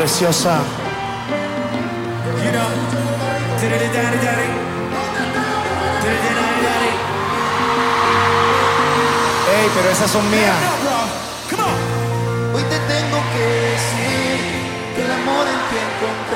preciosa. Ey, pero esas son mías. Hoy te tengo que decir que el amor entiende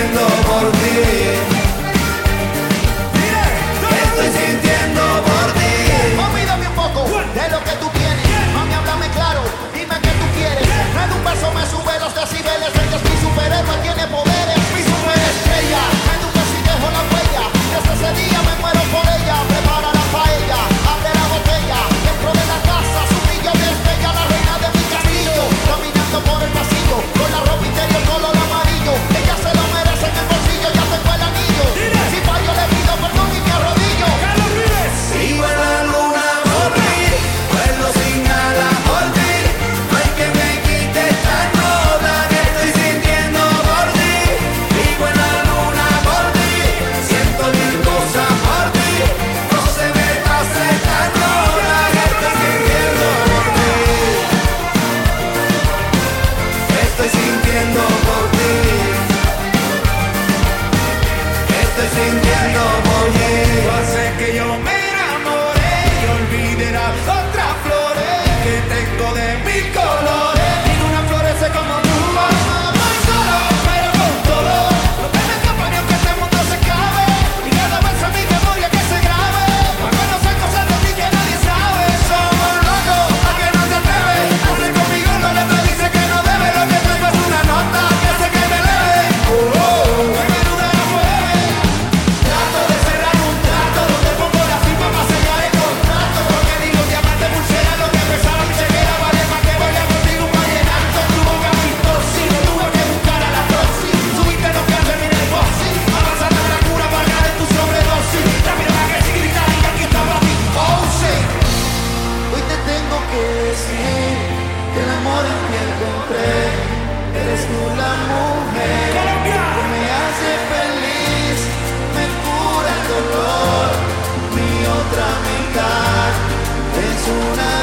muriendo por ti. una